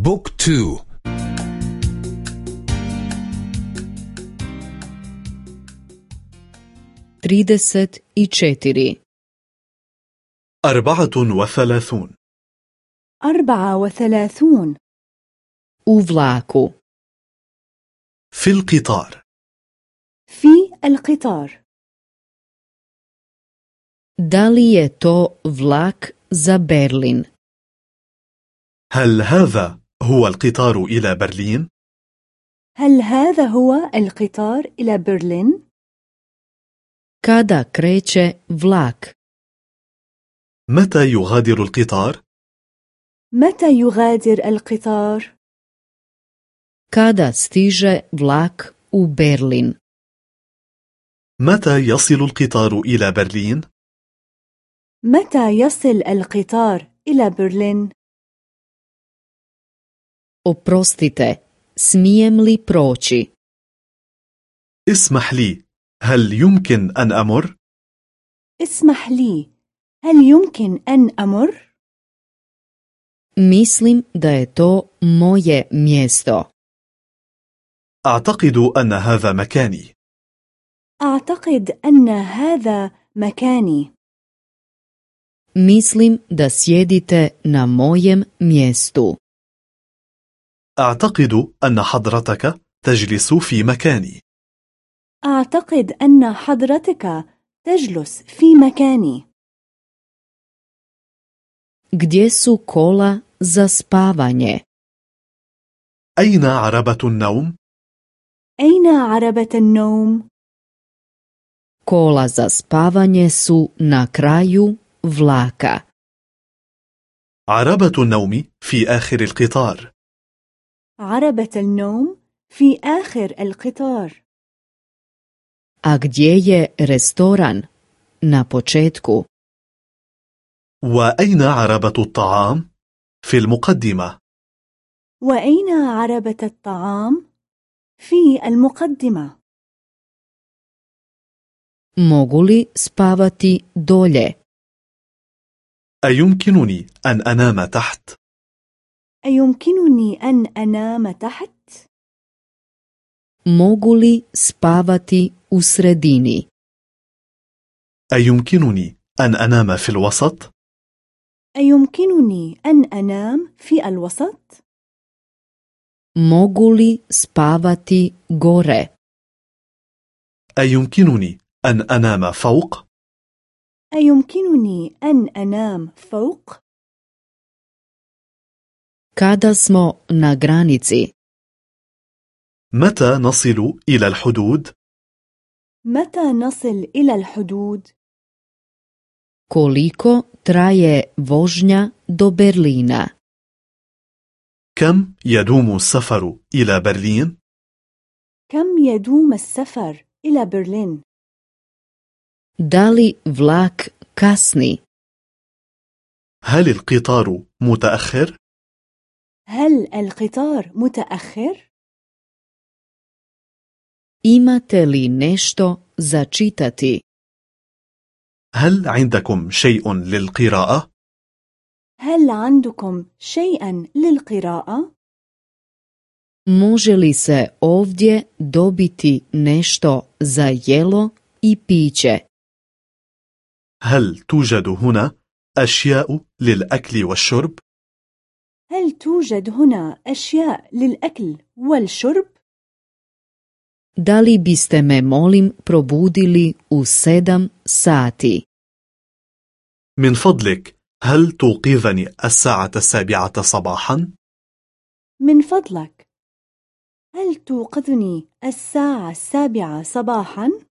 بوك تو. trideset i četiri أربعة وثلاثون. أربعة وثلاثون. vlaku في القطار. في القطار. li je to vlak za Berlin? هل هذا هو القطار إلى برلين؟ هل هذا هو القطار إلى برلين؟ Kada kreće vlak? متى يغادر القطار؟ متى يغادر القطار؟ Kada stiže vlak u Berlin? متى يصل القطار إلى برلين؟ متى يصل القطار إلى برلين؟ Oprostite, smijem li proći? اسمح لي هل يمكن أن أمر؟ اسمح لي هل يمكن أن أمر؟ Mislim da je to moje mjesto. أعتقد أن هذا مكاني أعتقد أن هذا مكاني Mislim da sjedite na mojem mjestu. أعتقد أن حضرتك تجلس في مكاني أعتقد أن حضرتك تجلس في مكاني Gdje su kola za spavanje? أين عربة النوم؟ أين عربة النوم؟ Kola za spavanje su na kraju vlaka. عربة النوم في آخر القطار عربة النوم في آخر القطار A gdje je restoran? Na početku. وأين عربة الطعام؟ في المقدمة وأين عربة الطعام؟ في المقدمة Mogu li spavati dolje? أيمكنني أن أنام تحت؟ أيمكنني أن أنام تحت؟ Mogu li spavati u sredini? أيمكنني أن أنام في الوسط؟ أيمكنني أن أنام في الوسط؟ Mogu li spavati gore? أيمكنني أن أنام فوق؟ أيمكنني أن أنام فوق؟ Kada smo na granici? متى نصل إلى الحدود؟ متى نصل إلى الحدود؟ Koliko traje vožnja do Berlina? كم يدوم السفر إلى برلين؟ كم يدوم السفر إلى برلين؟ Da li vlak kasni? هل القطار متأخر؟ هل القطار متأخر؟ Imate li nešto za čitati? هل عندكم شيء للقراءة؟ هل عندكم شيئا للقراءة؟ Može li se ovdje dobiti nešto za jelo i piće? هل توجد هنا أشياء للأكل والشرب؟ هل توجد هنا أشياء للأكل والشرب؟ Da li biste me molim probudili u sedam sati? من فضلك هل توقظني الساعة السابعة صباحا؟ من فضلك هل توقظني الساعة السابعة صباحا؟